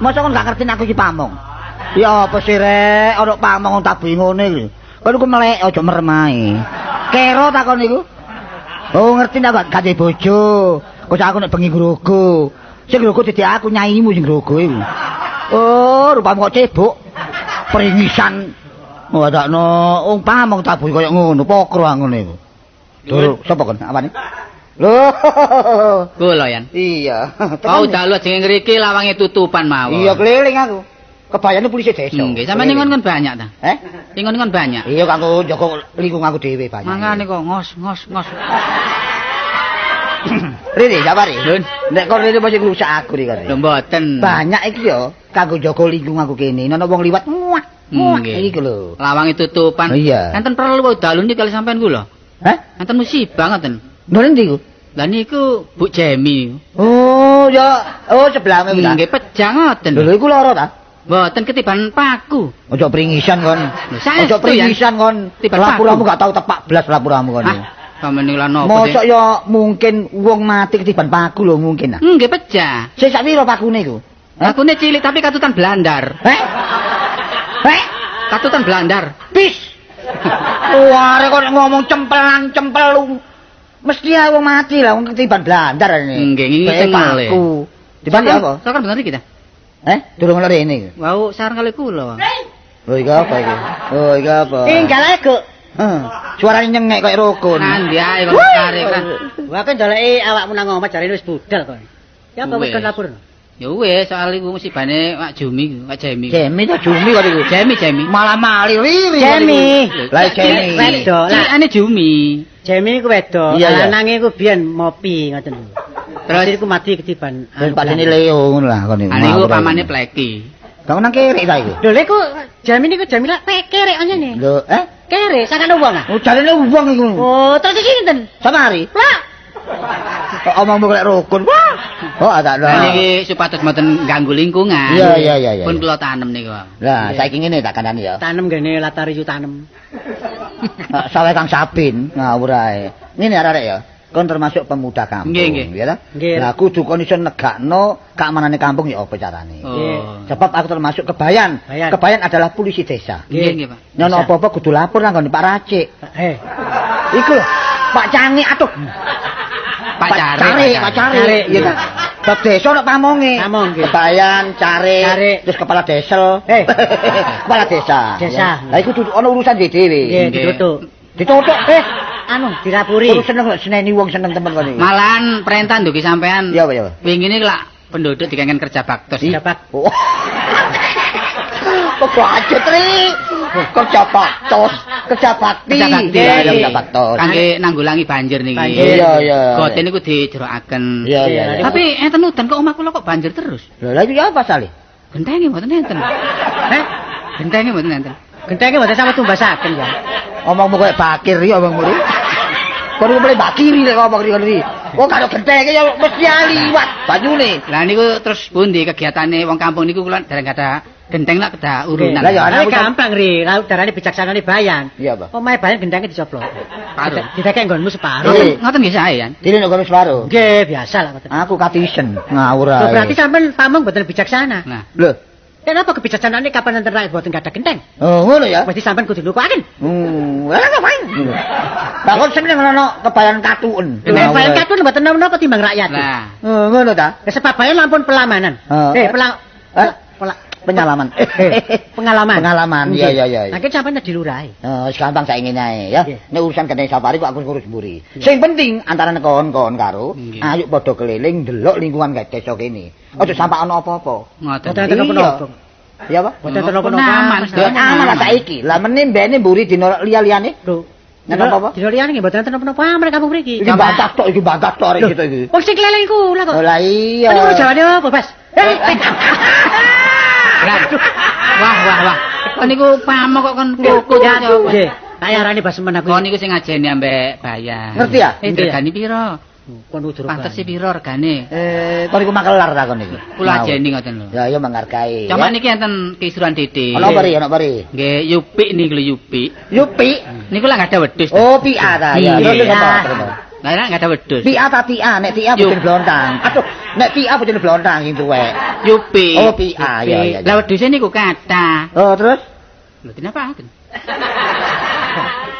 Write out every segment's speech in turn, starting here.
Masa kon gak ngerti aku iki pamong. Ya apa sih rek, ana pamong tak bingone iki. Kon iku melek aja meremai. Kero takon iku. Oh ngerti ndak gak gak bojo. Kok aku nek bengi grogo. Sing grogo dadi aku nyaimu sing grogo iku. Oh, rupamu kok cebok. Peringisan. Oh, adakno wong pamong tak bui koyo ngono, pokro ngono iku. Dur, sapa kon? Apane? Loh. Kula yan. Iya. Kau dalu jeneng ngriki lawange tutupan mawon. Iya keliling aku. Kebayane polisi desa. Nggih, sampeyan ningon kan banyak ta? Eh? Ningon kan banyak. Iya kanggo jaga lingkungan aku dhewe banyak. Mangane kok ngos ngos ngos. Rene, sabari. Lun. Nek kok rene mesti ngrusak aku iki kok. Lho mboten. Banyak iki ya kanggo jaga lingkungan aku kene. Ana wong liwat. Muah Nggih. iki lho. Lawange tutupan. Iya. Enten perlu dalu niki kali sampean kula. Hah? Enten musibah ngoten. Lho ndi ku? Lah niku Bu Jemi. Oh, ya. Oh, sebelahmu iki. ta? Nggih pejang ngoten. Lho iku lara ta? Mboten ketiban paku. Ojo pringisan kon. Ojo pringisan kon. Lapuramu gak tau tepak blas lapuramu kon. Hah? Sampeyan lan napa? Mosok ya mungkin wong mati ketiban paku lho mungkin ah. Nggih pejah. Sik sak piro pakune iku? Hah? Akune cilik tapi katutan blandar. Heh? Heh? Katutan blandar. Bis. Wah, kok ngomong cempelan cempelu. Mesti ae wong mati lah wong ketiban blandar ini. Nggih, nggih, Kayak kenal, paku. Tiban ya apa? Sakan bener iki ta? Eh, durung ono rene. Wau saran kali kula. Oh, iki apa iki? Oh, iki apa? Tinggal ae, Guk. Heh, suarane nyengek kayak rukun. Nandi ae kok tarik kan. Wah, kan doleki awakmu nang omah jarene wis budal kok. Ya apa wis Wes. kon lapor? Ya wis soal iku musibane Wak Jumi, Wak Jemi. Jemi ta Jumi kok iku. Jemi, Jemi. Malah mali riri. Jemi. Lah Jemi. Wedo. Lah, Cilikane Jumi. Jemi iku wedo. Iya, iya. Lanange iku biyen mopi ngoten lho. Terus iku mati ketiban. Terus padane Leo ngono lah kon iku. Ane Ah, pamane Pleki. Kang nang kere ta iku. Lho, lek ku Jemi niku Jemi lak kerek anyane. Lho, eh? Kerek sakane wong ah. Oh, jarene wong iku. Oh, terus iki sinten? Samari. Lah, Omong kok lek rukun. Wah. Oh, ada Lah niki supados mboten ganggu lingkungan. Iya, iya, iya, iya. Pun kula tanem niku. Lah, saiki ngene tak kandhani ya. tanem gene latar ijo tanem. Sawe Kang Sabin ngawur ae. Ngene arek ya. Kon termasuk pemuda kampung, Nggih, nggih. ya ta? Lah kudu kon iso negakno keamanane kampung ya apa carane. Oh. Sebab aku termasuk kebayan. Kebayan. Kebayan adalah polisi desa. Nggih, nggih, Pak. Nyono apa-apa kudu lapor nang Pak Racik. Eh, Iku lho, Pak Cangi atuh. Cari, Cari. Cari, Iya ta. Bab desa nek pamonge. Pamong, nggih. Kebayan, Cari, terus kepala desa. Eh. kepala desa. Desa. Lah iku kudu ana urusan dhewe. nggih Nggih. ditutuk. Ditutuk eh Anu, dirapuri. Terus seneng kok seneni wong seneng temen iki. Malahan perintah ndugi sampean. Iya, Pak, ya. Wingi niku lak penduduk dikangen kerja baktos. Dapat. Oh. Kok aja tri. Kerja baktos, kerja bakti. Kerja bakti. Kerja baktos. Kangge nanggulangi banjir niki. Iya, iya. Goten niku dijerokaken. Iya, iya. Tapi enten udan kok omah kula kok banjir terus. Lha lha iki apa sale? Gentenge mboten enten. Eh, Gentenge mboten enten. gentenge mboten sampe tumbasaken ya. Omongmu koyo bakir iki omongmu iki. Kon mulai bakiri lek ngomong iki. Oh karo gentenge ya mesti liwat banyune. Lah niku terus pundi kegiatane wong kampung niku kula dereng ada genteng lah kedah urunan. Lah ya, Ana gampang ri, laut darane bijaksanane bayan. Iya, Pak. Omahe bayan gentenge dicoplok. Paruh. Didekek nggonmu separuh. Iya. Ngoten nggih sae ya. Dene nek kono separo. Nggih, biasa lah ngoten. Aku katisen ngawur ae. berarti sampean pamong mboten bijaksana. Nah, Lho. Kenapa kebijaksanaan ini kapan nanti rakyat buatan gak ada genteng? Oh, ngono ya. Berarti sampean kudu lupakan. Hmm, lah ngapain? Bakon seneng ngono kebayan katuen. Eh, bayan katun mboten napa timbang rakyat. lah. Oh, ngono ta? Ya sebab bayan lampun pelamanan. Oh. Eh, pelang Eh? Penyalaman. pengalaman. Pengalaman, iya, iya, iya. Nah, kan sampean di lurahe. Oh, wis gampang saya ingin ae ya. Nek urusan kene safari kok aku ngurus mburi. Sing penting antara kon-kon karo ayo padha keliling delok lingkungan kae desa kene. Aja sampai ana apa-apa. Ngoten. Napa-napa. Iya, Pak? Boten enten Napa napa-napa. aman, Aman. aman lah saiki. Lah meneh mbene mburi dina liya-liyane. Lho. Nek apa-apa? Di liyane nggih mboten enten napa-napa mereka kampung mriki. Iki batas tok, iki batas tok arek gitu iki. Wong sing keleleng iku lah kok. Oh, lah iya. Ini udah jawabannya apa, Bas? Wah, wah, wah. Kon niku pamok kok kon kuku Ya, nggih. Tak arani Bas men aku. Kon niku sing ngajeni ambek bayar. Ngerti ya? Eh, ya? regane piro? Kon udur. Pantes sih piro regane? Eh, kon iku makelar ta kon iki. Kula ajeni ngoten lho. Ya, iya menghargai. Cuma ya. niki enten kisuran Dede. Ana apa ri, ana apa ri? Nggih, Yupik niku lho Yupik. Yupi. Niku lah enggak ada wedhus. Oh, PA ta ya. Terus apa? Apa? Lah nek enggak ada wedhus. Tia ta tia, nek tia Yup. bojone blontang. Aduh, nek tia bojone blontang sing tuwek. Yupi. Oh, pi. Iya, iya. Lah wedhuse niku kathah. Oh, terus Lho kenapa?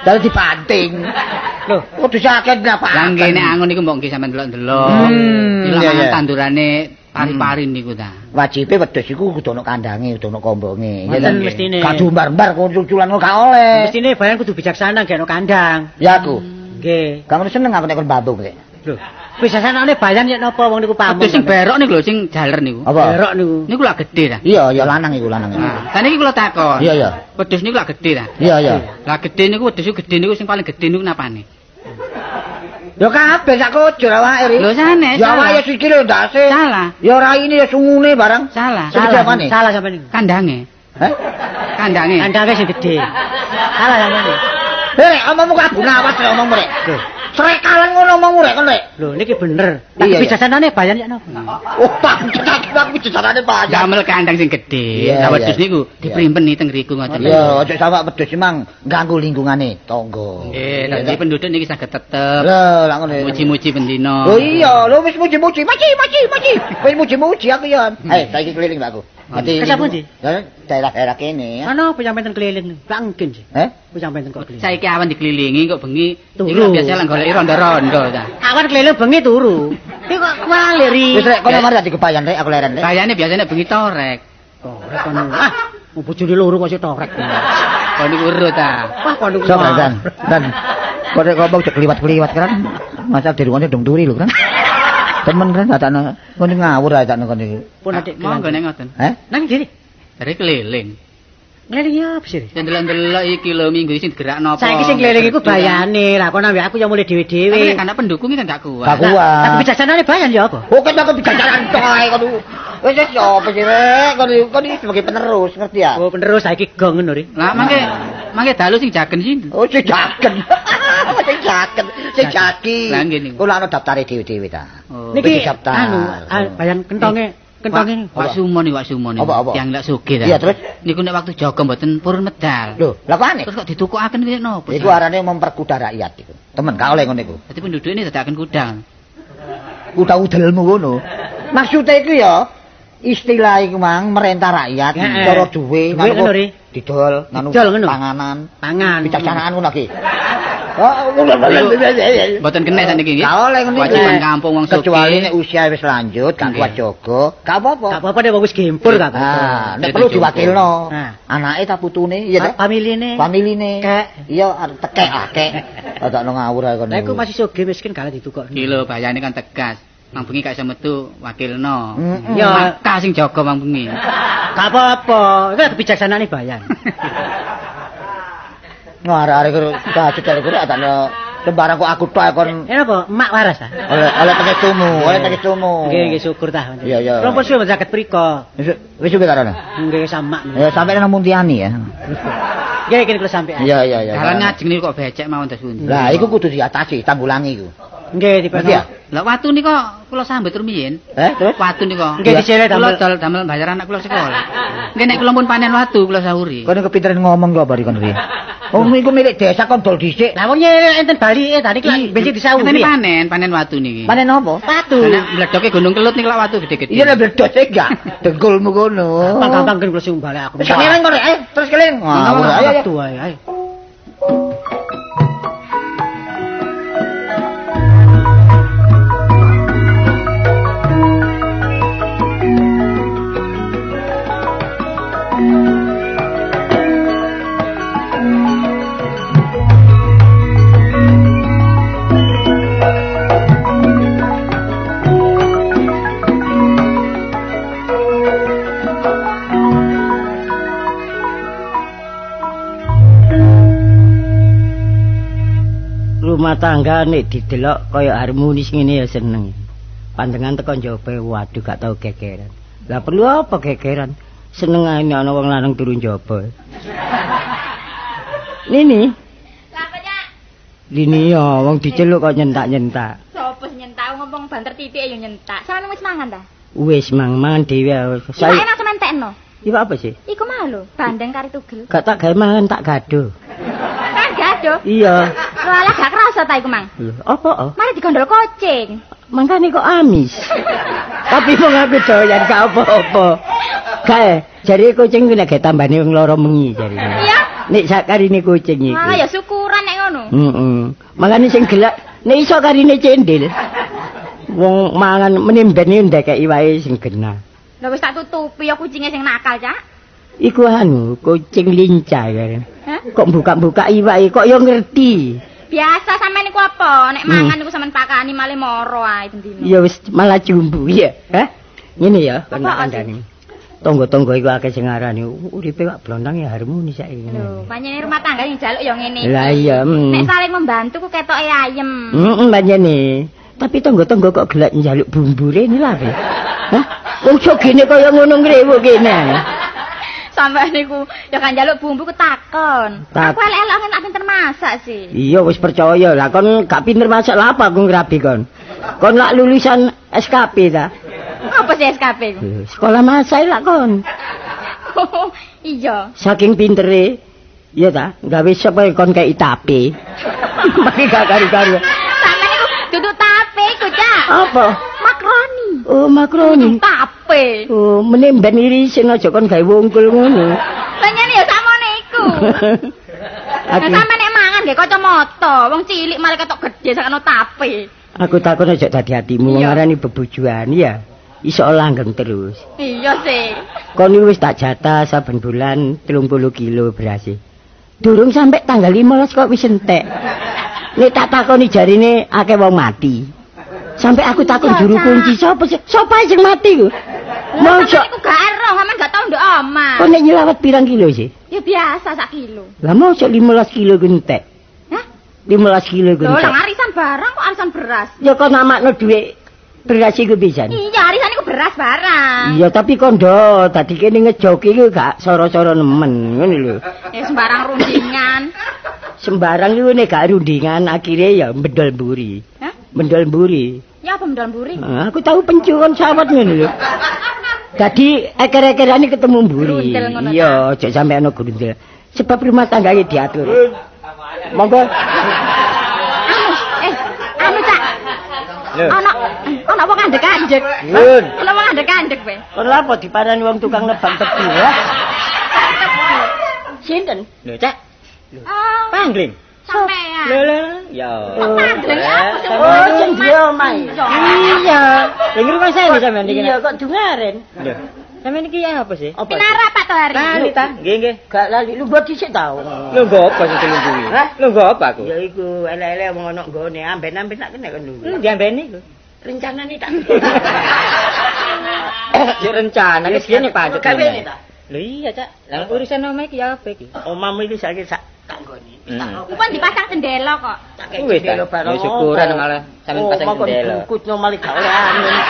Dadi dibanting. Loh, kudu sakit napa? Lah nggih nek angon niku mbok nggih sampean delok-delok. Hmm, lho iya. tandurane pari-pari niku ta. wajibe wedhus iku kudu ana kandange, kudu ana kombonge. Ya kan? mestine. Gak dumbar-mbar kunculan kok gak oleh. Mestine bayan kudu bijaksana gak ono kandang. Ya aku. Nggih. Kamu seneng aku nek kon babung rek. Lho, bijaksanane bayan yen napa wong niku. Wedhus sing berok niku lho sing jaler niku. Berok niku. Niku lak gedhe ta. Iya, ya lanang iku lanang. Kan iki kula takon. Iya, iya. Wedhus niku lak gedhe ta. Iya, iya. Lah gedhe niku wedhus gedhe niku sing paling gedhe niku napane? Ya kabeh sak kujur awake ri. Lho. Ya salah. awake sikile ndase. Salah. Ya raine ya sungune barang. Salah. Salah, salah sampean niku. Kandange. Heh? Kandange. Kandange sing gedhe. Salah sampean Rek, omongmu kok abu nawas rek omongmu rek. Srek kalan ngono omongmu rek kon rek. Lho, niki bener. Iya, Tapi iya. bijaksanane bayan yen napa? Oh, tak cetak aku bicarane banyak. Damel kandang sing gedhe. Iya, Lah wedhus iya. niku diprimpeni teng ngriku ngoten. Ya, aja sama wedhus emang ganggu lingkungane tangga. Eh, dadi penduduk niki saged tetep Lah, lak ngono. muji-muji bendina. Oh iya, lho wis muji-muji, maci, maci, maci. Wis muji-muji aku ya. Eh, saiki keliling aku. Nanti Ke sapa, Di? Ya, daerah-daerah kene. Ana apa sampean ten keliling? Gak mungkin sih. Eh? Apa sampean ten kok keliling? Saiki awan dikelilingi kok bengi lho biasa lah golek rondo-rondo ta. Awan keliling bengi turu. Iki kok kuali ri. Wis rek kono mari dadi kepayan rek aku leren rek. Kayane biasanya bengi torek. Torek kono. Ah, mau bojone loro kok sik torek. Kok niku urut ta. Wah, kono. So, Dan. Dan. Kok ngomong cek kliwat-kliwat kan. Masa di rumahnya dong turi lho kan. Temen kan datang kon ngawur aja kon iki. Pun adik Monggo nek ngoten. Eh? Nang diri. Dari keliling. Keliling ya apa sih? Sing delok-delok iki lho minggu iki sing gerakno apa. Saiki sing keliling iku bayane. Lah kono ambek aku yang mulai Tapi dhewe-dhewe. nek anak pendukung iki kan gak kuat. Gak kuat. Tapi bijaksanane bayan ya apa? Oh, kan aku bijajaran coy kon. Wis wis yo apa sih rek? Kon iki sebagai penerus, ngerti ya? Oh, penerus saiki gong ngono ri. Lah mangke mangke dalu sing jagen sih. Oh, sing jaken. Sing jaken, sing jaki. Lah, niku. Kula ana daftare dhewe-dhewe ta. Oh. Niki Wis didaftar. anu, ah, bayan kentonge, kentonge. Wak Sumo nih, Wak Sumo nih. Apa, apa? Yang ndak sugih ta. Iya, terus? Niku nek waktu jaga mboten purun medal. Lho, lha kok Terus kok ditukukaken kaya napa? Iku arane memperkuda rakyat iku. Temen gak oleh ngono iku. Dadi penduduk ini dadakan kudang. Kuda udelmu ngono. Maksudnya iku ya istilah iku mang merentah rakyat cara duwe ngono, didol nganu Didol ngono. panganan Pangan. bijaksanaan ngono iki. Oh. Mboten kena sakniki nggih. Oleh iku. Kewajiban kampung wong sugih. Kecuali nek usia wis lanjut, gak Nggih. kuat jaga, gak apa-apa. Gak apa-apa nek wis gempur gak apa-apa. Ah, nek perlu diwakilno. Anake ta putune, iya ta? Familine. Familine. Kek. Iya, tekek ah, kek. Ada no ngawur ae kono. Lah iku masih sugih miskin kalah ditukok. Iki lho bayane kan tegas. Mang bengi gak iso metu wakilno. Ya. Maka sing jaga mang bengi. Gak apa-apa. Iku kebijaksanaan bayan. Nah, arek-arek karo arek karo ada no lembaran kok aku tok kon Eh apa? Emak waras ta? oleh oleh tumu, oleh pakai tumu. Nggih, nggih syukur ta. Iya, iya. Rompos suwe saged priko. Wis wis karena. Nggih sama. Ya sampai nang Muntiani ya. Nggih iki kula sampean. Iya iya iya. Dalan ngajeng niku kok becek mawon pundi. Lah iku kudu diatasi, tanggulangi iku. Nggih ya? Lah watu nika kula sambet rumiyin. Eh, terus? Watu nika. Nggih, disele Kula damel. dol damel bayar anak kula sekolah. Nggih nek kula pun panen watu kula sahuri. Kono kepinteran ngomong kok bari kon ri. Oh, iku milik desa kon dol dhisik. Lah wong enten bali eh tadi kula bensin disawu. Ini panen, panen watu niki. Panen apa? Patu. Nek mledoke gunung kelut niku lak watu gede-gede. Iya nek bledos e enggak. Dengkulmu kono. Gampang kan kula sing balik aku. Wis keling kok ayo terus keling. Ayo ayo. Rumah tangga nek didelok kaya harmonis ngene ya seneng. Pandangan teko njaba waduh gak tau gegeran. Lah perlu apa gegeran? Seneng ae nek ana wong lanang turun njaba. Nini, ya? lini ya wong diceluk kok nyentak-nyentak. Sopo nyentak ngomong banter titik yo nyentak. Sampe wis mangan ta? Wis mang mangan dhewe. Saya enak sementekno. Iku apa sih? Iku mau lho, bandeng kari tugel. Gak tak gawe mangan tak gaduh. Kan gak Waduh. Iya. Walah gak kerasa ta iku, Mang. Lho, apa? Mari digondol kucing. Mangkane kok amis. Tapi wong aku doyan gak apa-apa. Kae, jare kucing ku nek tambane wong loro mengi jare. Iya. Nek sakarine kucing iku. Malah ya syukuran nek ngono. Heeh. Mangane sing gelak nek iso karine cendil. Wong mangan menimbeni ndekeki wae sing genah. Lah wis tak tutupi ya kucinge sing nakal, Cak. Iku anu, kucing lincah kan. Hah? Kok buka-buka iwake kok yo ngerti. Biasa sampean iku apa? Nek Hmm. mangan iku sampean pakani malah moro ae dendino. Ya wis malah jumbu ya. Hah? Ngene ya, kan kandhane. Tonggo-tonggo iku akeh sing ngarani uripe kok blondang ya harmoni saiki. Lho, pancene rumah tangga sing jaluk ya ngene. Lah iya. Nek mm. saling membantu ku ketoke ayem. Heeh, pancene. Tapi tonggo-tonggo kok gelak njaluk bumbure ini lah. Be. Hah? Wong jogene kaya ngono ngrewuk kene. Sampeyan niku ya kan jaluk bumbu ku takon. Tak- Aku elek-elek tak pinter masak sih. Iya wis percaya lah kon gak pinter masak lah apa aku ngrabi kon. Kon lak lulusan SKP ta? Apa sih SKP Sekolah masak lah kon. iya. Saking pintere Iya ta, gawe sapa kon kei tape. Maki gak karu-karu. Sampeyan niku duduk tape ku, Cak. Apa? Makroni. Oh, makroni. Tape. Oh, meneh ben irisin aja kon gawe wungkul ngono. Pancene ya sakmene iku. Lah aku, sampeyan nek mangan nggih kacamata, wong cilik malah ketok gedhe sakno tape. aku takon aja dadi atimu wong Iya. arani bebujuan ya. Iso langgeng terus. Iya sih. Kon wis tak jatah saben bulan 30 kilo beras. Durung sampai tanggal 15 kok wis entek. Nek tak takoni jarine akeh wong mati. Sampai aku takon juru kunci sapa sih? Sapa sing mati ku? Lah Mosok sampeyan iku gak ero, sampeyan gak tau nduk omah. kok nek nyelawat pirang kilo sih? Ya biasa sak kilo. Lah mosok 15 kilo ku entek. Hah? 15 kilo ku Lho, entek. lang arisan barang kok arisan beras. Ya kok namakno dhuwit beras iku pisan. Iya, arisan iku beras barang. Iya tapi kondo tadi kene ngejoki iku gak soro-soro nemen ngono lho. Ya sembarang rundingan. Sembarang iku nek gak rundingan akhirnya ya mendol mburi. Hah? Mendol mburi. Ya apa mendal buri? Ah, aku tahu pencurian sawat ngono lho. Dadi eker-ekerane ketemu mburi. Iya, aja sampe ana grundel. Sebab rumah tangga diatur. Monggo. Anu, eh, anu cak. Lho. Ana ana wong andek-andek. Nun. Ana wong andek-andek kowe. Kon lha apa diparani wong tukang nebang tebu ya? Sinten? Lho, Cak. Oh, Pangling. sampean. Lho, lho. Ya. Oh, Pangling apa sih? Oh, sing dia omah. Iya. Lha ngrungokne saya sampean iki. Iya kok dungaren. Lho. Sampean iki apa sih? Apa? Pinara Pak Tohari. Lali ta? Nggih, nggih. Gak lali lu buat dhisik tau. Lho, nggo apa sing kuwi? Hah? Lho, nggo apa aku? Ya iku elek-elek wong ana nggone amben-amben tak kena kan Lho, lu. diambeni lho. Rencanane tak. Ya rencana wis kene pancet. Kabeh ta. Lho iya, Cak. Lah urusan omah iki ya apa iki? Omahmu iki saiki sak tak nggone. Hmm. Ku pun dipasang jendela kok. Wis ta. Ya syukuran malah sampean pasang jendela. Bungkusno malah gak oleh angin.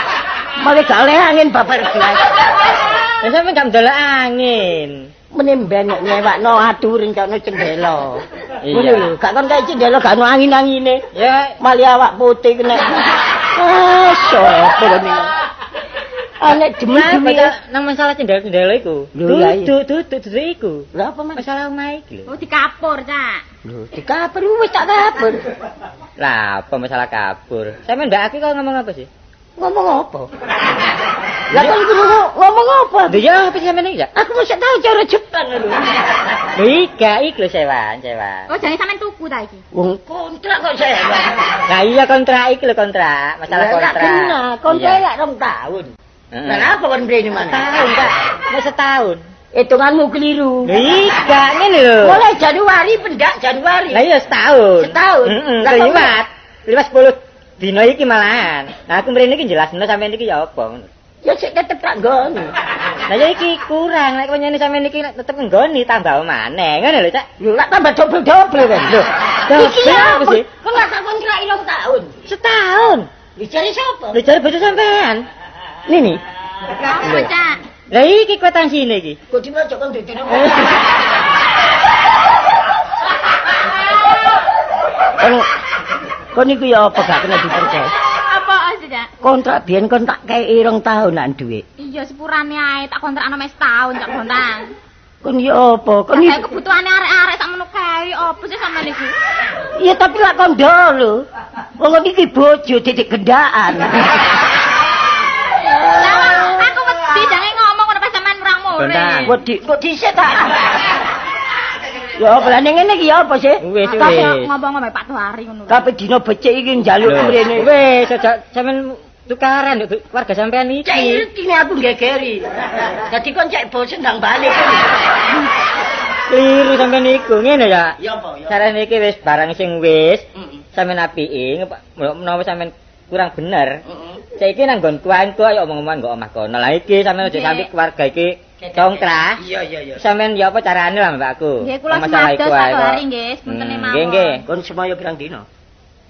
Malah gak oleh angin babar gelas. Lah sampean gak ndelok angin. Menimben nek nyewakno aduh rencana jendela. Iya. Ngono lho, gak kon kae jendela gak ono angin-angine. Ya, Malah awak putih kena. Ah, sopo ngene. Demen-demen. baca nang masalah cendela-cendela iku. Lho, iya, iya. Dudu, dudu, dudu iku. Lah apa mas? Masalah omah iki lho. Oh dikapur, Cak. Lho, dikapur wis tak kapur. Lah, apa masalah kabur? Sampeyan ndak aki kok ngomong apa sih? Ngomong apa? Lah kon krungu ngomong apa? Lho ya apa sih sampeyan iki ya? Aku mesti tahu cara Jepang lho. Lho iya, iki lho sewan, sewan. Oh, jane sampean tuku ta iki? Wong kontrak kok saya. Nah iya kontrak iki lho kontrak, masalah kontrak. Kena, kontrak Iya. lak rong tahun. Lah apa kon mrene mana? Tahun, Pak. Wis setahun. Hitunganmu keliru. Iya, ngene lho. Mulai Januari pendak Januari. Lah iya setahun. Setahun? Lah, kok liwat. Liwat 10 dino iki malahan. Nah aku mrene iki jelasno sampeyan iki ya apa ngono. Ya sik tetep tak nggone. Lah ya iki kurang nek nyene sampeyan iki tetep nggoni tambah maneh. Ngono lho, Cak. Lho lak tambah dobel-dobel kan. Lho, Iki ya apa sih? Kok lak tak kontrak rong tahun. Setahun. Dicari sapa? Jare bojo sampean. Nini. Apa, Cak? Lah iki kwitansi iki. Kok kon dudune. Kon kon niku ya apa gak kena dipercaya? Apa Cak? Kontrak biyen kon tak kei rong tahun lan duit. Iya sepurane ae tak kontrakno mes tahun Cak Bontang. Kon ya apa? Kon iki kebutuhane arek-arek sak menuh kae apa sih sampean iki? Ya tapi lak kondo lho. Wong iki bojo titik gendaan. Lah aku wedi jange ngomong ngono pas sampean murang mure. Bentar. Wedi kok dhisik ta. Ya apa lah ning ngene iki ya apa sih? Wis wis. ngomong-ngomong Pak Tuhari ngono. Tapi dina becik iki njaluk mrene. Wis aja sampean tukaran lho warga sampean Cek iki. iki aku gegeri. Dadi kon cek bosen ndang balik. Kliru sampean iku ngene ya. Ya apa ya? Sarane iki wis barang sing wis sampean apiki menawa sampean kurang bener. Heeh. Saiki nang nggon tuanku ayo omong-omongan nggo omah kono. Lah iki sampean aja sampe keluarga iki congkrah. Iya iya iya. Sampean ya apa carane lah mbakku? Nggih kula semados kok. Tuhari nggih, sementene Hmm, mawon. Nggih nggih. Kon semoyo pirang dina?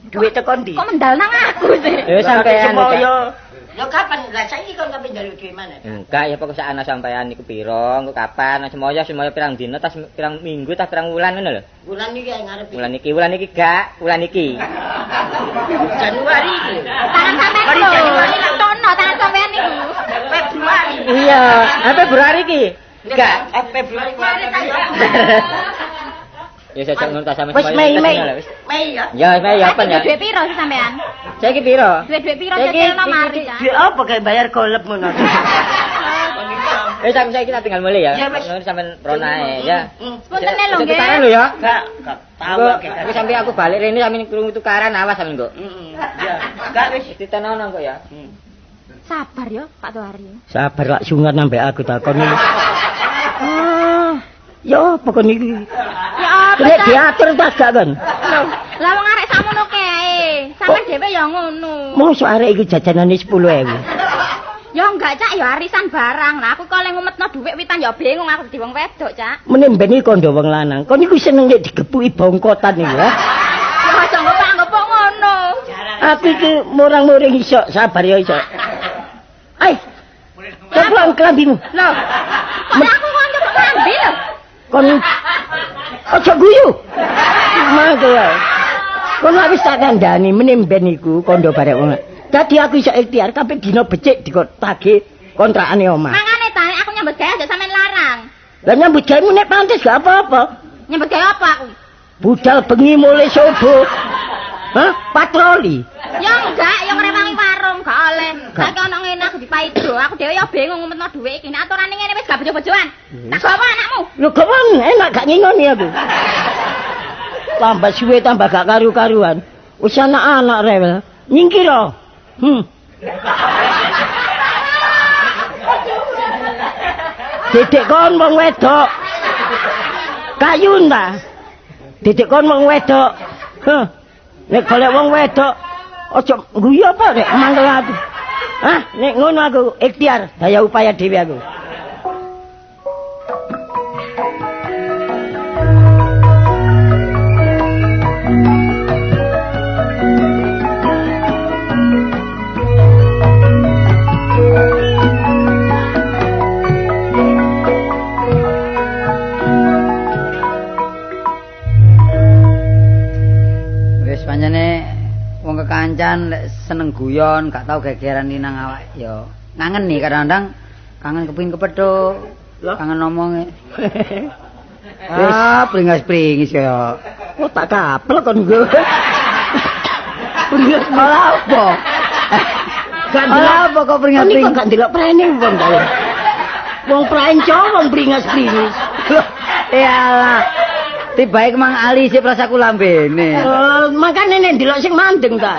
Duit tekan ndi? Kok mendal nang aku sih? Ya sampean semoyo. Ya kapan? Lah saiki kon sampe njaluk duit mana? Enggak ya pokok ana sampean niku piro, engko kapan, semoyo semoyo pirang dina tas pirang minggu tas pirang wulan ngono lho. Bulan iki ngarep. Wulan iki, wulan iki gak, wulan iki. Januari iki. Tangan sampean lho. Januari lah. Tono tangan sampean niku. Februari. Iya, apa Februari iki? Enggak, eh, Februari ya. Ya saya ngono tas sampean Wis Mei Mei. Mei ya. Ya, Mei ya apa ya? Duit piro sih sampean? Saiki piro? Duit-duit piro iki- mari, Cak? Duit apa kayak bayar golep ngono. Eh sampe saiki tak tinggal mulai ya. Ya. Ngono sampean ronae ya. Sepunten lho nggih. Tukaran lho ya. Enggak, enggak tahu aku sampe aku balik rene sampe krungu tukaran awas sampean kok. Heeh. Ya, enggak wis. Ditenono kok ya. Sabar ya Pak Tuhari. Sabar lak sungan ambek aku takon. Ah, ya apa kon iki? Nek diatur tak gak kon? Lho, Lah wong arek sakmono kae. Sampeyan dhewe ya ngono. Mosok arek iki jajanane 10.000. Ya enggak Cak, ya arisan barang. Lah aku kok le ngumetno dhuwit witan ya bingung aku dadi wong wedok, Cak. Meneh mbene kondo wong lanang. Kon iku seneng nek digepuki bongkotan iki ya. Ya aja ngopok-ngopok ngono. Aku iki murang-muring iso, sabar ya iso. Ai. Coba kelambimu. Lho. Kok aku kok ngambil lho. Kon Aja guyu. Mangke wae. Kon wis tak kandhani meneh ben iku kondo barek wong. Dadi aku iso ikhtiar kabeh dina becik dikotake kontrakane omah. Mangane ta aku nyambut gawe aja sampean larang. Lah nyambut gawe nek pantes gak apa-apa. Nyambut gawe apa aku? Budal bengi mulai subuh. Hah? Patroli. Ya enggak, ya ngrewangi warung gak oleh. Saiki ana ngene aku dipaido. Aku dhewe ya bingung ngumetno dhuwit iki. Nek aturane ngene wis gak bojo-bojoan. Tak gawa anakmu. Lho gawon enak gak ngingoni aku. Tambah suwe tambah gak karu-karuan. Wis anak-anak rewel. Nyingkira. Hmm. Dedek kon wong wedok. Kayun ta? Dedek kon wong wedok. Heh. Nek golek wong wedok aja guyu apa nek mangkel aku. Hah, nek ngono aku ikhtiar daya upaya dhewe aku. Guyon, gak tau gegeran nang awak ya. Kangen nih kadang-kadang kangen kepengin kepethuk. Lah? Kangen ngomonge. ah, pringas-pringis kaya. Oh tak kapel kon gue. Pringas Malah apa? Gak Malah apa kok Ini kok pringas-pringis? gak delok prene wong kaya. Wong pranco wong pringas-pringis. Iyalah. Tibae kemang ali sik prasaku lambene. Eh, makane nek delok sing mandeng ta.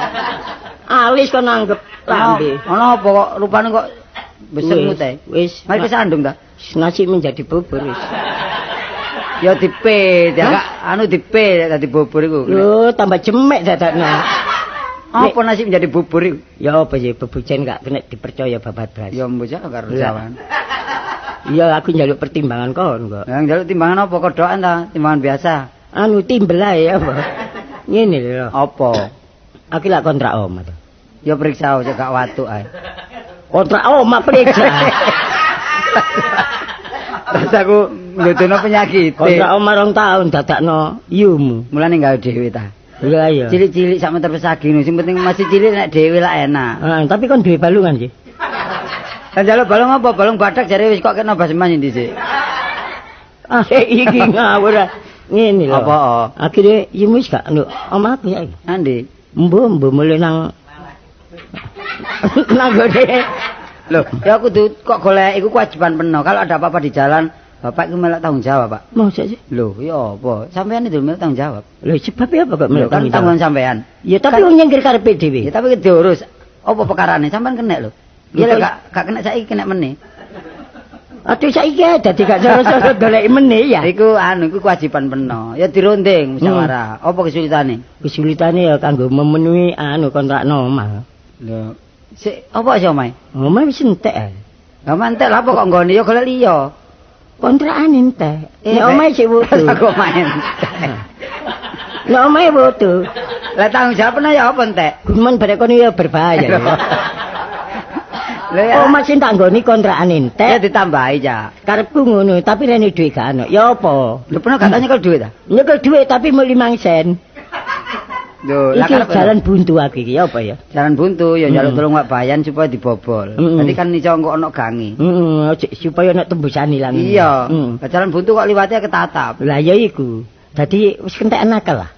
Alis kon anggap lambe. Ono apa kok rupane kok Wis, ae. Wis, Mari kesandung ta? nasi menjadi bubur wis. Ya dipit, ya Kak. Anu dipit dadi bubur iku. Lho, tambah jemek dadakno. Apa nasib menjadi bubur iku? Ya apa sih bebujen gak kena dipercaya babat blas. Ya mbok jak karo Lah. jawan. Iya aku njaluk pertimbangan kon kok. Yang njaluk timbangan apa kodokan ta? Timbangan biasa. Anu timbel ae apa. Ngene lho. Apa? Aku lak kontrak omah to. Ya periksa aja gak watuk ae. Kontrak omah periksa. Terus aku nggodono penyakit. kontrak omah rong tahun dadakno yumu. Mulane gawe dhewe ta. Iya iya. Cilik-cilik sak meter. Sing penting masih cilik nek dhewe lah enak. Ah, tapi kon duwe balungan sih. Kan njaluk balung apa? Balung badak jare wis kok kena basman dhisik. Ah, iki ngawur. ngene lho. Apa? Akhire ya wis gak nduk omahku saiki. Andi. Mbo mbo mulai nang nang gone. Loh, ya aku kok golek iku kewajiban penuh. Kalau ada apa-apa di jalan, Bapak iku melok tanggung jawab, Pak. Mosok sih? Loh, ya apa? Sampean itu melok tanggung jawab. Lho sebabnya apa kok Loh, melok kan tanggung tanggung jawab? sampean. Ya tapi wong nyengkir karepe dhewe. Ya tapi diurus. Apa perkarane? Sampean kena lho. Ya Lho, gak gak kena saiki kena meneh. Aduh saiki dadi gak cara-cara golek meneh ya. Iku anu iku kewajiban penuh. Ya dirunding musyawarah. Apa kesulitane? Kesulitane ya kanggo memenuhi anu kontrak omah. Lho, sik apa sih omae? Omah wis entek. Lah mantek lah apa kok nggone ya golek liya. Kontrakan entek. Eh, Nek omahe sik wudu. Aku main. Nek omahe wudu. Lah tanggung jawabnya ya apa entek? Gumen barek kono ya berbahaya. ya. Lah ya. Omah sing tak nggoni kontrakan Ya entek. ditambahi ya. Karepku ngono, tapi rene dhuwit gak ono. Ya apa? Lho pernah katanya kalau duit ah? Nyekel dhuwit tapi mau 5 sen. Lho, Iki jalan buntu aku iki apa ya? jalan buntu ya njaluk tolong Pak Bayan supaya dibobol. Jadi kan iso engko ono gangi. Heeh, supaya nek tembusan ilang. Iya. Lah jalan buntu kok liwatnya ketatap. Lah ya iku. Dadi wis kentekan akal lah.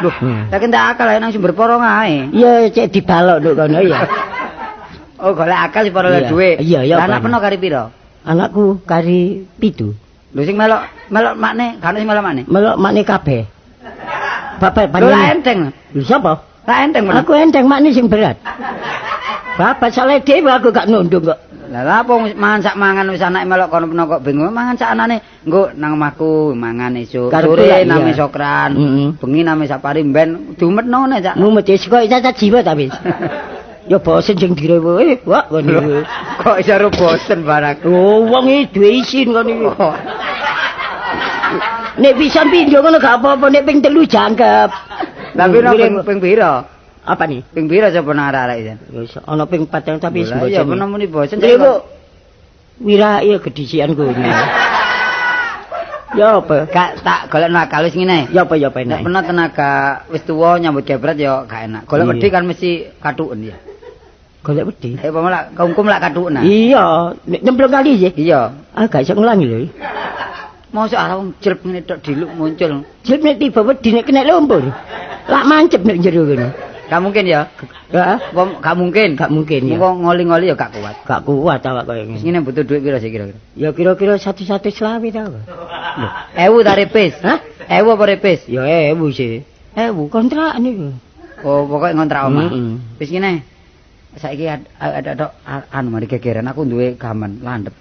Loh, Hmm. lah kentek akal nang sumber porong ae. Iya cek dibalok nduk kono ya. Oh, golek akal para Iya. duit. Iya, iya, anak peno kari piro? Anakku kari pitu. Lho sing melok melok makne, kan sing melok makne. Melok makne kabeh. Bapak Lho lah panjenengan. enteng. Lho sapa? Lah enteng men. Aku enteng makne sing berat. Bapak saleh dhewe aku gak nunduk kok. Lah lha apa wis mangan sak mangan wis anake melok kono peno kok bingung mangan sak anane nggo nang omahku mangan esuk. Sore iya. sokran. Heeh. Bengi name sapari ben diumetno ne cak. Mumet wis kok cacat jiwa ta. Ya bosen sing direwe eh wak ngono. Kok iso ro bosen barang. Oh, wong iki duwe isin ngono iki. Nek bisa pindho ngono gak apa-apa, nek ping telu jangkep. Tapi ping Ngirim- ping piro? apa nih? Ping piro sapa nang arek iki? Wis ana ping 4 tapi wis Lah iya bosen. peno muni bosen. Lha kok wira iya gedisian kowe. Ya apa? gak tak golek nakal wis ngene. Ya apa ya apa enak. pernah tenaga wis tuwa nyambut gebret ya gak enak. Golek wedi kan mesti katuken ya. Golek wedi. Eh apa malah kungkum lak katuken. Iya, nyemplung kali sih. Iya. Ah gak iso ngulangi lho. Mosok arep wong jelep ngene tok diluk muncul. Jep nek tiba wedi nek kena lumpur. Lak mancep nek jero kono. Gak mungkin ya. Heeh. Gak mungkin. Gak mungkin ya. Wong ngoli-ngoli ya gak kuat. Gak kuat awak koyo ngene. ngene butuh duit piro sih kira-kira? Ya kira-kira satu-satu selawe ta. Ewu ta repis? Hah? Ewu apa repis? Ya ewu sih. Ewu. Kontrak niku. Oh, pokoknya ngontrak omah. Wis ngene. Saiki ada ada anu mari gegeran aku duwe gaman landep.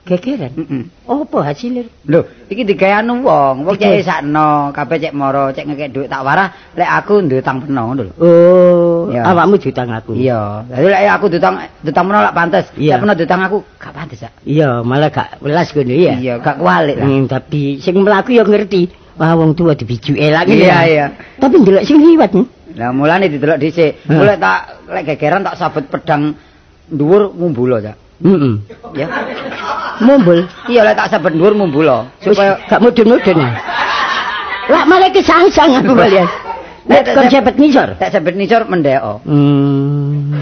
Gegeran. Heeh. Apa hasilnya? Lho, iki digawe anu wong, wong cek sakno, kabeh cek moro, cek ngekek dhuwit tak warah, lek aku duwe tang peno ngono lho. Oh, Ya. awakmu jutang aku. Iya, dadi lek aku dutang dutang peno lak pantes, Iya. lek peno dutang aku gak pantes ya. Iya, malah gak welas ngono ya. Iya, gak kualik lah. Hmm, tapi sing mlaku ya ngerti. Wah, wong tua dibijuke lagi. Iya, ya. iya. Tapi ndelok sing liwat. hmm. Lah mulane didelok dhisik. Mulai tak lek gegeran tak sabet pedang dhuwur mumbulo ya. Heeh. Ya. Mumbul. Iya lek tak sabet dhuwur mumbulo Supaya gak mudun-mudun. Lah malah kesangsang aku kalian. Nek kon cepet nisor. tak sabet nisor mendeko. Hmm.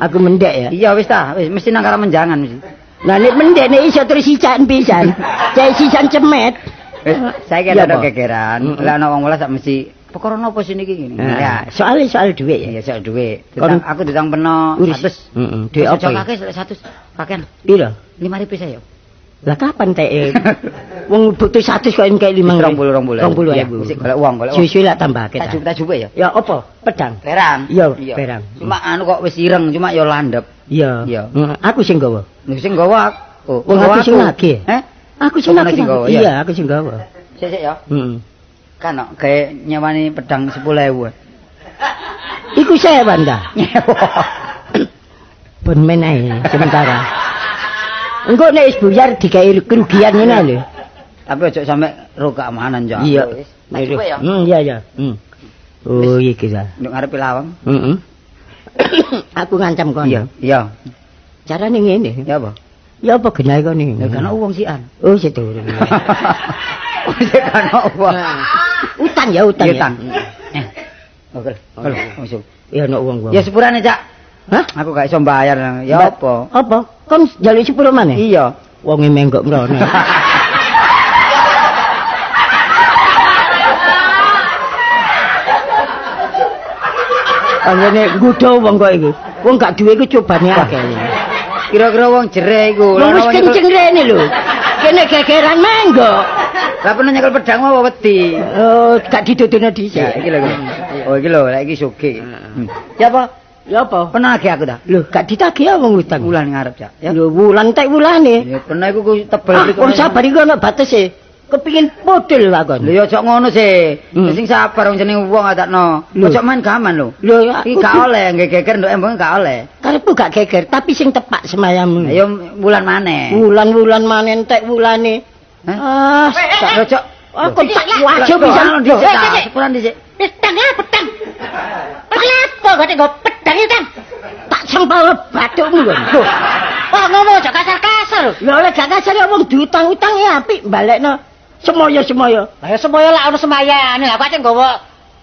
Aku mendek ya. Iya wis ta, wis mesti nang karo menjangan mesti. Nah nek mendek nek iso terus sican pisan. Cek sisan cemet. Wis saiki Iya, ada. Mm-mm. Lah ana wong welas sak mesti perkara napa sini iki ngene. Ya, soalnya soal duit ya. Iya, soal Ditang- aku ditang peno Urus. 100. Heeh. Apa? ya? Kakek selek 100. Kakean Piro? 5000 saya. Lah kapan teh? eh? Wong butuh 100 kok kayak 5 Rong puluh, rong puluh. Rong puluh Iya, ewu. mesti golek uang, golek uang. Suwi-suwi lah tambah Tak jupuk tak jupuk ya. Ya apa? Pedang. Perang. Iya, perang. Cuma anu kok wis ireng, cuma ya landep. Iya. Iya. Heeh, Aku sing gawa. Sing gawa aku. Wong aku sing nagih. Eh? Aku sing Oh, gawa, iya. Iya, aku sing gawa. Sik sik ya. Heeh. Kan kayak nyewani pedang 10.000. Iku saya banda. Nyewa. Pun menai sementara. Engko nek wis buyar digawe kerugian ngene lho. Tapi ojo sampe ro keamanan ya. Iya. Ya. Hmm, iya iya. Hmm. Oh, iya kita. Nduk ngarepe lawang. Heeh. Aku ngancam kon. Iya, iya. Carane ngene. Ya apa? Ya apa genahe kon iki? Ya uang sian. Oh, sedurung. Wis kan uang. utan ya utang. ya. Utan. Oke. Oke. Ya nek wong gua. Ya sepurane, Cak. Hah? Aku gak iso bayar. Ya apa? Apa? Kon jaluk sepuro mana? Iya. Wong e menggok mrene. Anjene gudho wong kok iki. Wong gak duwe iku cobane akeh. Kira-kira wong jereh iku. Wong kenceng rene lho. Kene gegeran menggok. Lah pernah nyekel pedang apa wedi? Oh, gak didodono Ya, dhisik. iki lho. Oh, iki lho, lek iki sugih. Hmm. Ya apa? Ya apa? Pernah lagi aku dah. Lho, gak ditagih wong utang. Bulan ngarep ya. Ya. Lho, wulan tek wulane. Ya pernah iku ku tebel Ah, iku. wong sabar iku ana batese. Kepingin podel lakon. Lho ya aja ngono sih. Hmm. Sing sabar wong jenenge wong adakno. Lho. Aja main gaman lho. Lho, Iki gak oleh, nggih geger nduk embung gak oleh. karepku gak geger, tapi sing tepak semayammu. Ayo bulan maneh. Wulan-wulan manen tek wulane. Ah, Tak rojok. aku tak wajib Aja bisa ta. Sepuran dhisik. Pedang ya, pedang. Kenapa kok nggo pedang Kang? Tak sempal bathukmu lho. Wah, ngomong aja kasar-kasar lho. Oleh gak kasar ya wong diutang-utang ya apik balekno. Semoyo-semoyo. Lah semoyo lak ono semayane, lah kok nggawa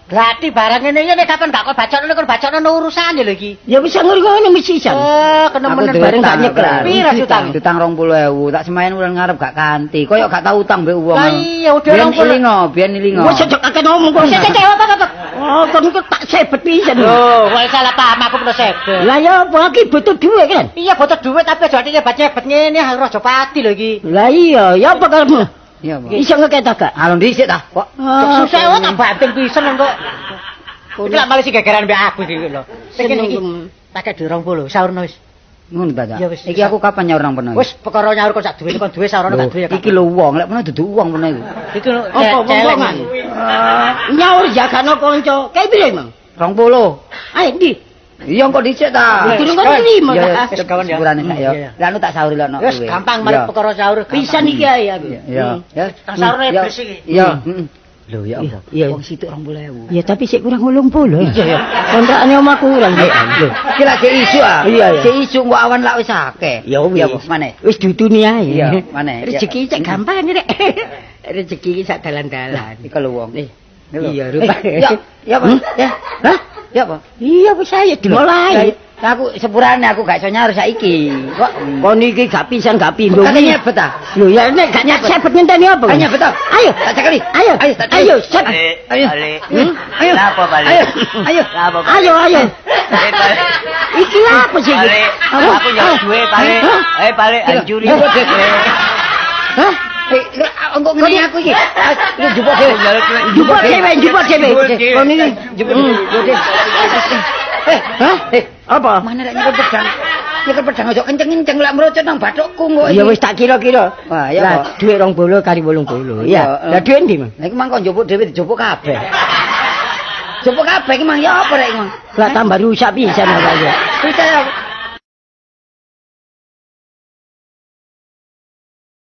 Berarti barang ini ini kapan gak kau baca ini kau baca ini urusan lho iki. Ya bisa ngurung mesti isan. Oh, kena Aku menen duwe bareng gak nyekel. Pira utang? Utang 20.000, tak semayan bulan ngarep gak kanti. Koyo gak tau utang mbek wong. Lah iya, udah Biyen 20. ilingo, biyen ilingo. Wis aja kakek ngomong kok. Cek cek apa apa. Oh, kon kok tak sebet pisan. Loh, kok salah paham aku pernah sebel. Lah ya apa iki butuh duit kan? Iya butuh duit tapi aja nyebet nyebet ngene harus pati lho iki. Lah iya, ya apa karepmu? Iya, Pak. Iso ngeket gak? Alon dhisik ta, kok. Ah, Susah wae tak banting pisan kok. Iki lak malah sing gegeran mbek aku iki lho. Sing iki tak kek 20 saurno wis. Ngono ta, Cak? Ya wis, Iki aku kapan nyaur nang peno? Wis perkara nyaur kok sak duwe kon duwe saurno gak duwe ya. iki lho wong, lek peno dudu wong peno iku. Iki lho Apa wong-wongan? Nyaur jagano kanca. Kae piro, Mang? 20. Ayo ndi? Iya kok dhisik ta. Durung kan lima, Ya, wis kawan ya. Sepurane sak ya. Lah anu tak sauri lho nok. Wis gampang mari perkara saur. Pisan iki ae aku. Iya. Ya. Kang saurne Ya. bersih iki. Iya. heeh. Lho ya apa? iya. Wong situk 20.000. Ya tapi sik kurang 80. Iya, ya. Kontrakane omah kurang. Lho, iki lak sik isu ah. Iya. Sik isu kok awan lak wis akeh. Ya wis. apa? Maneh. Wis duduni ae. Iya, maneh. Rezeki cek gampang rek. Rezeki iki sak dalan-dalan. Iki lho wong. Iya, rupa. rupa. Ya, ya apa? Ya. Hah? Ya apa? Iya wis ayo dimulai. Aku sepurane aku gak iso nyaur saiki. Kok Kon iki gak pisan gak pindho. Kate nyebet ah. Lho ya nek gak nyebet sebet ngenteni apa? Ayo betul. Ayo. Tak cekali. Ayo. Ayo, cekali. set. Ayo. Hmm? Ayo. Kenapa, Balik? Ayo. Ayo. Balik? Ayo, ayo. Iki apa sih? Aku nyawa duwe, Balik. Hah? Eh, Balik, hancuri. Hah? Eh, engko ngene aku iki. Ah, Lu jupuk dhewe. Jupuk dhewe, jupuk dhewe. Kon iki Jupuk dhewe. Eh, Hah? eh, apa? mana rek nyekel pedang? Nyekel pedang aja kenceng-kenceng lek merocot nang bathukku kok. Ya wis tak kira-kira. Wah, ya Lah, dhuwit 20 kali 80. Iya, Ya. Lah dhuwit ndi, Mang? Lah iki mang kok njupuk dhewe dijupuk kabeh. Jupuk kabeh iki mang ya apa rek mang? Lah tambah rusak pisan apa ya. Bisa ya.